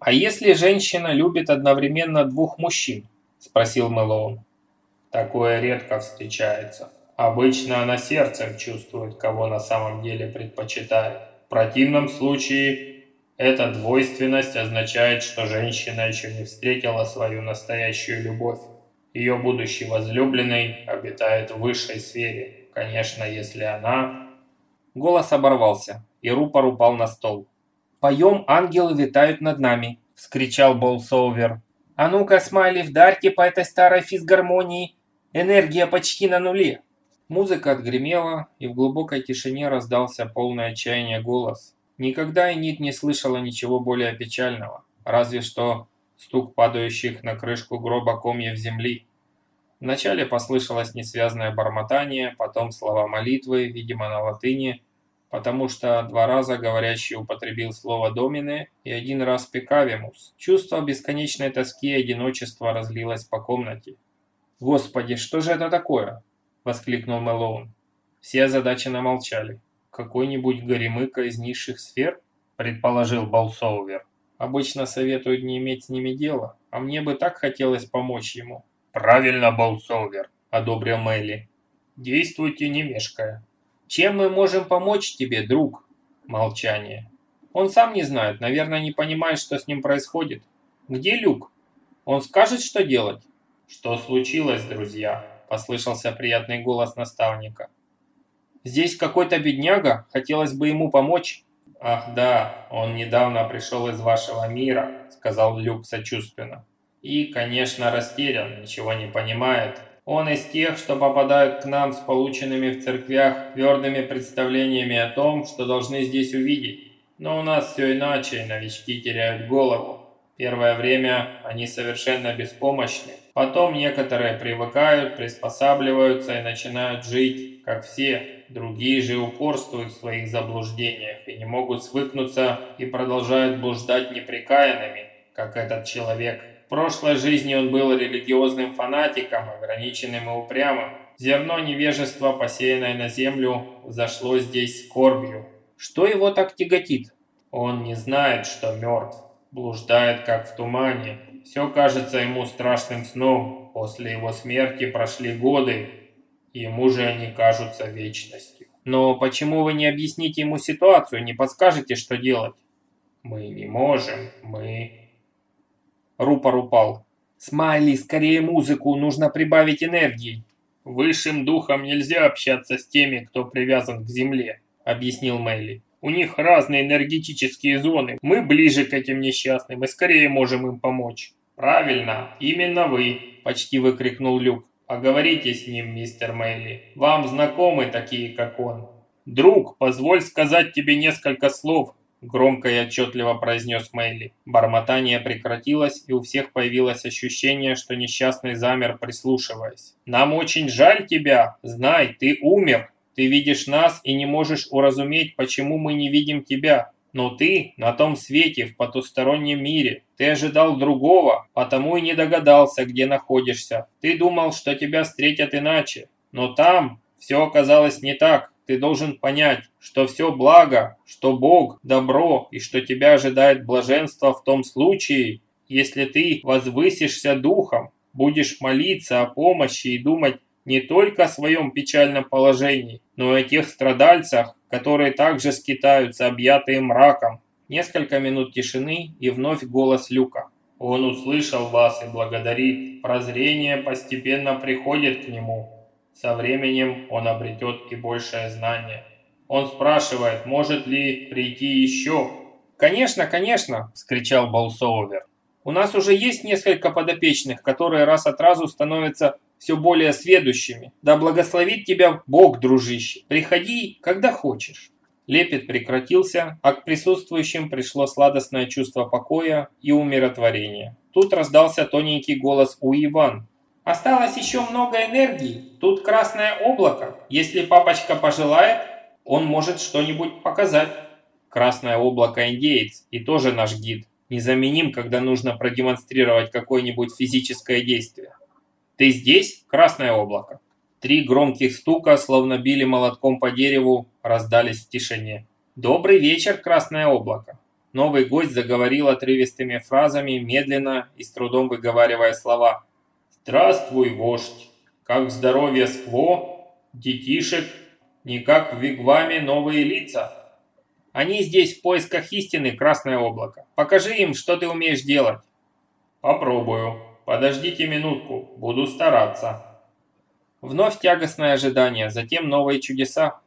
«А если женщина любит одновременно двух мужчин?» – спросил Мэлоун. «Такое редко встречается. Обычно она сердцем чувствует, кого на самом деле предпочитает. В противном случае эта двойственность означает, что женщина еще не встретила свою настоящую любовь. Ее будущий возлюбленный обитает в высшей сфере. Конечно, если она...» Голос оборвался, и рупор упал на стол. «Поем, ангелы витают над нами!» – вскричал Болсовер. «А ну-ка, Смайли, вдарьте по этой старой физгармонии! Энергия почти на нуле!» Музыка отгремела, и в глубокой тишине раздался полное отчаяние голос. Никогда Энит не слышала ничего более печального, разве что стук падающих на крышку гроба комьев земли. Вначале послышалось несвязное бормотание, потом слова молитвы, видимо на латыни, потому что два раза говорящий употребил слово «Domine» и один раз «peccavimus». Чувство бесконечной тоски и одиночества разлилось по комнате. «Господи, что же это такое?» – воскликнул Мэлоун. Все озадаченно молчали. «Какой-нибудь горемыка из низших сфер?» – предположил Болсоувер. «Обычно советуют не иметь с ними дела, а мне бы так хотелось помочь ему». «Правильно, Болсоувер», – одобрил Мэйли. «Действуйте не мешкая». «Чем мы можем помочь тебе, друг?» Молчание. «Он сам не знает, наверное, не понимает, что с ним происходит. Где Люк? Он скажет, что делать?» «Что случилось, друзья?» – послышался приятный голос наставника. «Здесь какой-то бедняга, хотелось бы ему помочь». «Ах да, он недавно пришел из вашего мира», – сказал Люк сочувственно. «И, конечно, растерян, ничего не понимает, он из тех, что попадают к нам с полученными в церквях твердыми представлениями о том, что должны здесь увидеть. Но у нас все иначе, новички теряют голову. Первое время они совершенно беспомощны. Потом некоторые привыкают, приспосабливаются и начинают жить, как все. Другие же упорствуют в своих заблуждениях и не могут свыкнуться и продолжают блуждать неприкаянными, как этот человек прошлой жизни он был религиозным фанатиком, ограниченным и упрямым. Зерно невежества, посеянное на землю, зашло здесь скорбью. Что его так тяготит? Он не знает, что мертв, блуждает как в тумане. Все кажется ему страшным сном. После его смерти прошли годы, ему же они кажутся вечностью. Но почему вы не объясните ему ситуацию, не подскажете, что делать? Мы не можем, мы Рупор упал. «Смайли, скорее музыку, нужно прибавить энергии». «Высшим духом нельзя общаться с теми, кто привязан к земле», — объяснил Мэйли. «У них разные энергетические зоны. Мы ближе к этим несчастным и скорее можем им помочь». «Правильно, именно вы», — почти выкрикнул Люк. «Поговорите с ним, мистер Мэйли. Вам знакомы такие, как он». «Друг, позволь сказать тебе несколько слов», Громко и отчетливо произнес Мэйли. Бормотание прекратилось, и у всех появилось ощущение, что несчастный замер, прислушиваясь. «Нам очень жаль тебя. Знай, ты умер. Ты видишь нас и не можешь уразуметь, почему мы не видим тебя. Но ты на том свете, в потустороннем мире. Ты ожидал другого, потому и не догадался, где находишься. Ты думал, что тебя встретят иначе. Но там все оказалось не так. Ты должен понять, что все благо, что Бог – добро, и что тебя ожидает блаженство в том случае, если ты возвысишься духом, будешь молиться о помощи и думать не только о своем печальном положении, но и о тех страдальцах, которые также скитаются, объятые мраком. Несколько минут тишины и вновь голос Люка. Он услышал вас и благодарит. Прозрение постепенно приходит к нему. Со временем он обретет и большее знание. Он спрашивает, может ли прийти еще. «Конечно, конечно!» – вскричал Болсоувер. «У нас уже есть несколько подопечных, которые раз от разу становятся все более сведущими. Да благословит тебя Бог, дружище. Приходи, когда хочешь». Лепет прекратился, а к присутствующим пришло сладостное чувство покоя и умиротворения. Тут раздался тоненький голос у Иван, Осталось еще много энергии. Тут красное облако. Если папочка пожелает, он может что-нибудь показать. Красное облако индеец и тоже наш гид. Незаменим, когда нужно продемонстрировать какое-нибудь физическое действие. Ты здесь, красное облако? Три громких стука, словно били молотком по дереву, раздались в тишине. Добрый вечер, красное облако. Новый гость заговорил отрывистыми фразами, медленно и с трудом выговаривая слова. «Здравствуй, вождь! Как здоровье скво? Детишек? Никак в Вигваме новые лица?» «Они здесь в поисках истины, Красное Облако. Покажи им, что ты умеешь делать». «Попробую. Подождите минутку, буду стараться». Вновь тягостное ожидание, затем новые чудеса.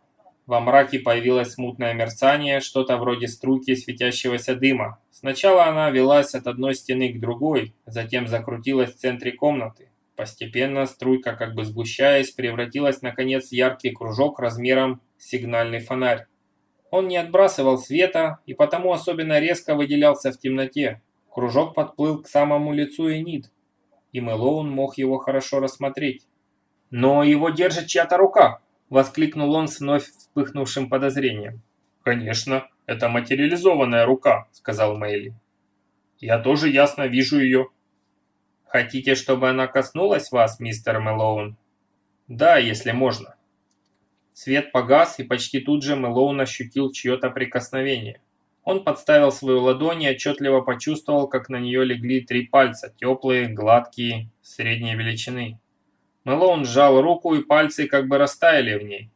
Во мраке появилось смутное мерцание, что-то вроде струйки светящегося дыма. Сначала она велась от одной стены к другой, затем закрутилась в центре комнаты. Постепенно струйка, как бы сгущаясь, превратилась наконец в яркий кружок размером с сигнальный фонарь. Он не отбрасывал света и потому особенно резко выделялся в темноте. Кружок подплыл к самому лицу Энид, и Мэлоун мог его хорошо рассмотреть. «Но его держит чья-то рука!» – воскликнул он с вновь вспыхнувшим подозрением. «Конечно, это материализованная рука», – сказал Мэйли. «Я тоже ясно вижу ее». «Хотите, чтобы она коснулась вас, мистер Мэлоун?» «Да, если можно». Свет погас, и почти тут же Мэлоун ощутил чье-то прикосновение. Он подставил свою ладонь и отчетливо почувствовал, как на нее легли три пальца, теплые, гладкие, средней величины. Мэлоун сжал руку, и пальцы как бы растаяли в ней.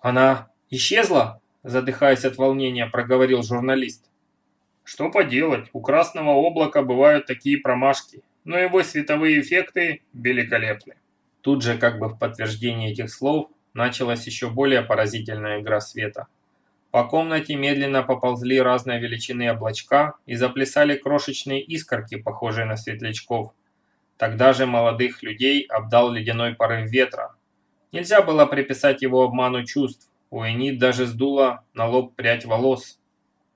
«Она исчезла?» – задыхаясь от волнения, проговорил журналист. «Что поделать, у Красного облака бывают такие промашки, но его световые эффекты великолепны». Тут же, как бы в подтверждение этих слов, началась еще более поразительная игра света. По комнате медленно поползли разной величины облачка и заплясали крошечные искорки, похожие на светлячков. Тогда же молодых людей обдал ледяной порыв ветра. Нельзя было приписать его обману чувств. У Энид даже сдуло на лоб прядь волос.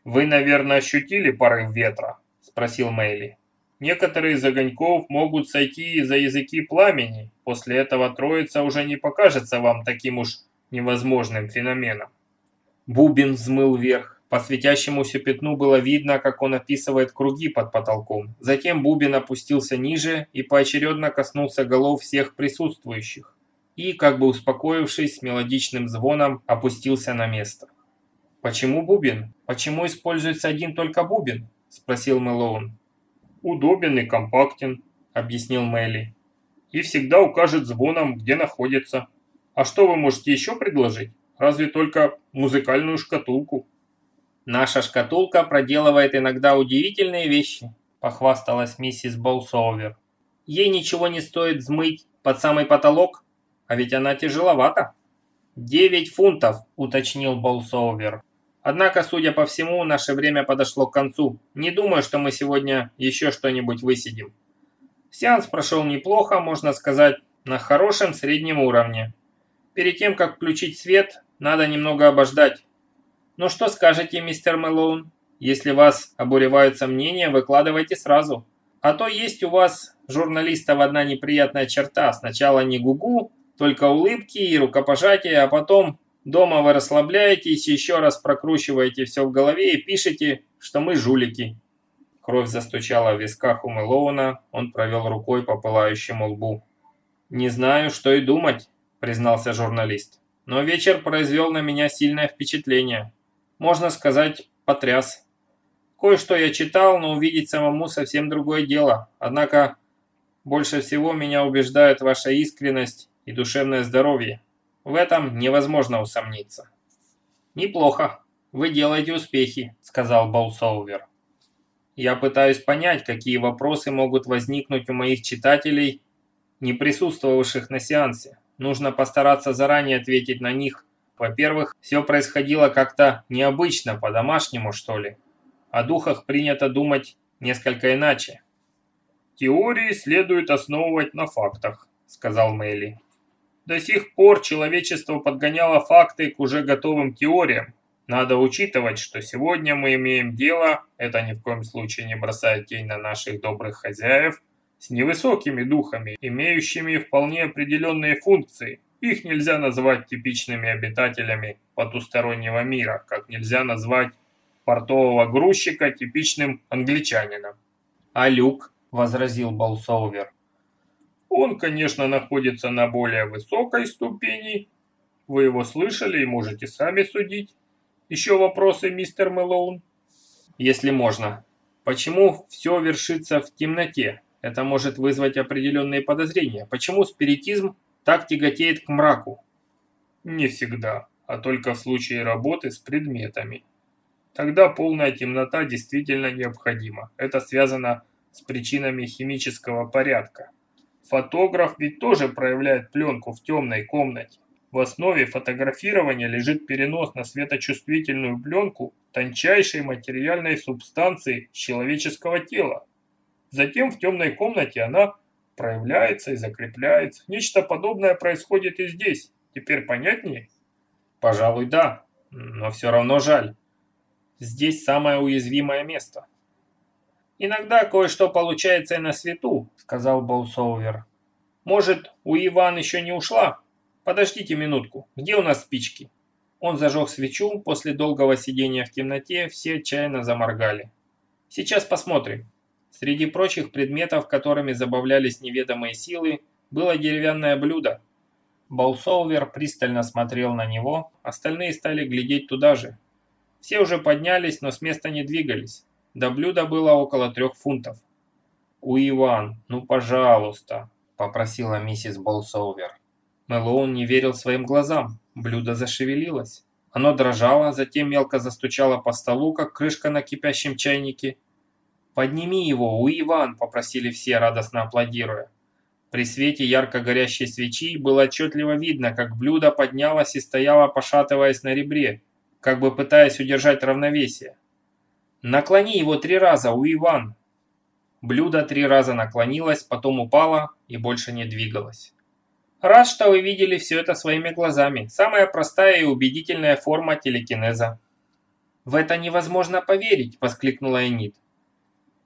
«Вы, наверное, ощутили порыв ветра?» – спросил Мэйли. «Некоторые из огоньков могут сойти за языки пламени. После этого троица уже не покажется вам таким уж невозможным феноменом». Бубен взмыл вверх. По светящемуся пятну было видно, как он описывает круги под потолком. Затем бубен опустился ниже и поочередно коснулся голов всех присутствующих. И, как бы успокоившись, мелодичным звоном опустился на место. «Почему бубен? Почему используется один только бубен?» – спросил Мэлоун. «Удобен и компактен», – объяснил Мэлли. «И всегда укажет звоном, где находится. А что вы можете еще предложить? Разве только музыкальную шкатулку?» «Наша шкатулка проделывает иногда удивительные вещи», – похвасталась миссис Болсовер. «Ей ничего не стоит взмыть под самый потолок, а ведь она тяжеловата». «Девять фунтов», – уточнил Болсовер. «Однако, судя по всему, наше время подошло к концу. Не думаю, что мы сегодня еще что-нибудь высидим». Сеанс прошел неплохо, можно сказать, на хорошем среднем уровне. Перед тем, как включить свет, надо немного обождать. Ну что скажете, мистер Мэлоун? Если вас обуревают сомнения, выкладывайте сразу. А то есть у вас, журналистов, одна неприятная черта. Сначала не гугу, только улыбки и рукопожатия, а потом дома вы расслабляетесь, еще раз прокручиваете все в голове и пишете, что мы жулики. Кровь застучала в висках у Мэлоуна, он провел рукой по пылающему лбу. «Не знаю, что и думать», — признался журналист. «Но вечер произвел на меня сильное впечатление можно сказать, потряс. Кое-что я читал, но увидеть самому совсем другое дело. Однако больше всего меня убеждает ваша искренность и душевное здоровье. В этом невозможно усомниться. Неплохо. Вы делаете успехи, сказал Болсоувер. Я пытаюсь понять, какие вопросы могут возникнуть у моих читателей, не присутствовавших на сеансе. Нужно постараться заранее ответить на них во-первых, все происходило как-то необычно, по-домашнему, что ли. О духах принято думать несколько иначе. «Теории следует основывать на фактах», — сказал Мэйли. «До сих пор человечество подгоняло факты к уже готовым теориям. Надо учитывать, что сегодня мы имеем дело, это ни в коем случае не бросает тень на наших добрых хозяев, с невысокими духами, имеющими вполне определенные функции, их нельзя назвать типичными обитателями потустороннего мира, как нельзя назвать портового грузчика типичным англичанином. «А люк?» – возразил Болсоувер. «Он, конечно, находится на более высокой ступени. Вы его слышали и можете сами судить. Еще вопросы, мистер Мэлоун?» если можно. Почему все вершится в темноте? Это может вызвать определенные подозрения. Почему спиритизм так тяготеет к мраку? Не всегда, а только в случае работы с предметами. Тогда полная темнота действительно необходима. Это связано с причинами химического порядка. Фотограф ведь тоже проявляет пленку в темной комнате. В основе фотографирования лежит перенос на светочувствительную пленку тончайшей материальной субстанции человеческого тела. Затем в темной комнате она проявляется и закрепляется. Нечто подобное происходит и здесь. Теперь понятнее? Пожалуй, да. Но все равно жаль. Здесь самое уязвимое место. «Иногда кое-что получается и на свету», — сказал Болсоувер. «Может, Уиван еще не ушла? Подождите минутку. Где у нас спички?» Он зажег свечу, после долгого сидения в темноте все отчаянно заморгали. «Сейчас посмотрим». Среди прочих предметов, которыми забавлялись неведомые силы, было деревянное блюдо. Болсоувер пристально смотрел на него, остальные стали глядеть туда же. Все уже поднялись, но с места не двигались. До блюда было около трех футов. «Уиван, ну пожалуйста», – попросила миссис Болсоувер. Мэлоун не верил своим глазам. Блюдо зашевелилось. Оно дрожало, затем мелко застучало по столу, как крышка на кипящем чайнике. «Подними его, у Иван!» – попросили все, радостно аплодируя. При свете ярко горящей свечи было отчетливо видно, как блюдо поднялось и стояло, пошатываясь на ребре, как бы пытаясь удержать равновесие. «Наклони его три раза, у Иван!» Блюдо три раза наклонилось, потом упало и больше не двигалось. Рад, что вы видели все это своими глазами. Самая простая и убедительная форма телекинеза. В это невозможно поверить, воскликнула Энит.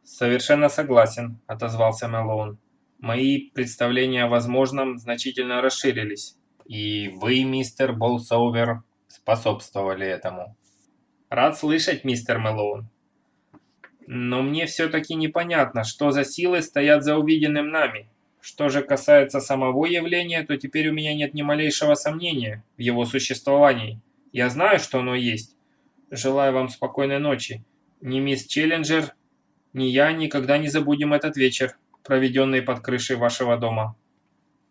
Совершенно согласен, отозвался Мэлоун. Мои представления о возможном значительно расширились. И вы, мистер Болсовер, способствовали этому. Рад слышать, мистер Мэлоун. Но мне все-таки непонятно, что за силы стоят за увиденным нами. Что же касается самого явления, то теперь у меня нет ни малейшего сомнения в его существовании. Я знаю, что оно есть. Желаю вам спокойной ночи. Ни мисс Челленджер, ни я никогда не забудем этот вечер, проведенный под крышей вашего дома.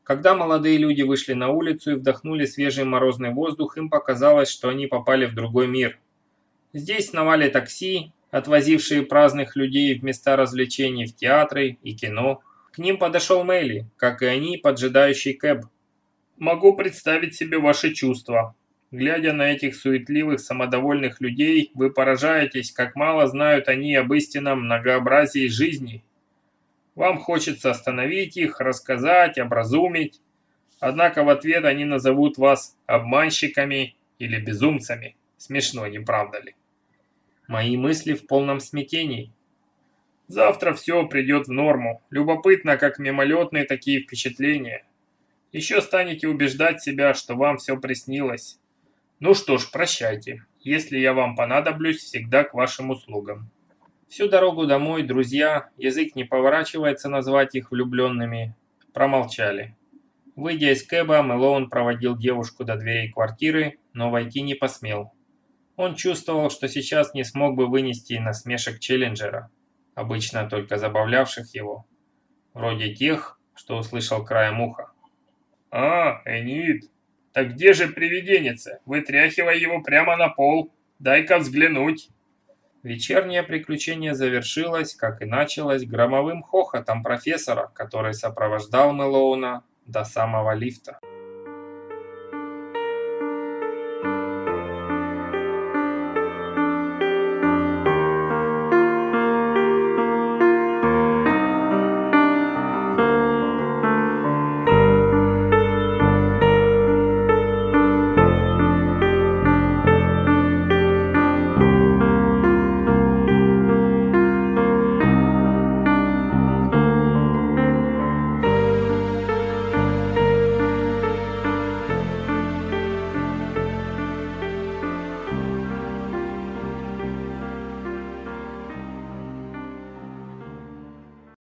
Когда молодые люди вышли на улицу и вдохнули свежий морозный воздух, им показалось, что они попали в другой мир. Здесь сновали такси, отвозившие праздных людей в места развлечений, в театры и кино – к ним подошел Мэйли, как и они, поджидающий Кэб. «Могу представить себе ваши чувства. Глядя на этих суетливых, самодовольных людей, вы поражаетесь, как мало знают они об истинном многообразии жизни. Вам хочется остановить их, рассказать, образумить. Однако в ответ они назовут вас обманщиками или безумцами. Смешно, не правда ли? Мои мысли в полном смятении. Завтра все придет в норму. Любопытно, как мимолетные такие впечатления. Еще станете убеждать себя, что вам все приснилось. Ну что ж, прощайте. Если я вам понадоблюсь, всегда к вашим услугам. Всю дорогу домой друзья, язык не поворачивается назвать их влюбленными, промолчали. Выйдя из кэба, Мэлоун проводил девушку до дверей квартиры, но войти не посмел. Он чувствовал, что сейчас не смог бы вынести насмешек Челленджера обычно только забавлявших его, вроде тех, что услышал краем уха. «А, Энит, так где же привиденница? Вытряхивай его прямо на пол, дай-ка взглянуть!» Вечернее приключение завершилось, как и началось, громовым хохотом профессора, который сопровождал Мэлоуна до самого лифта.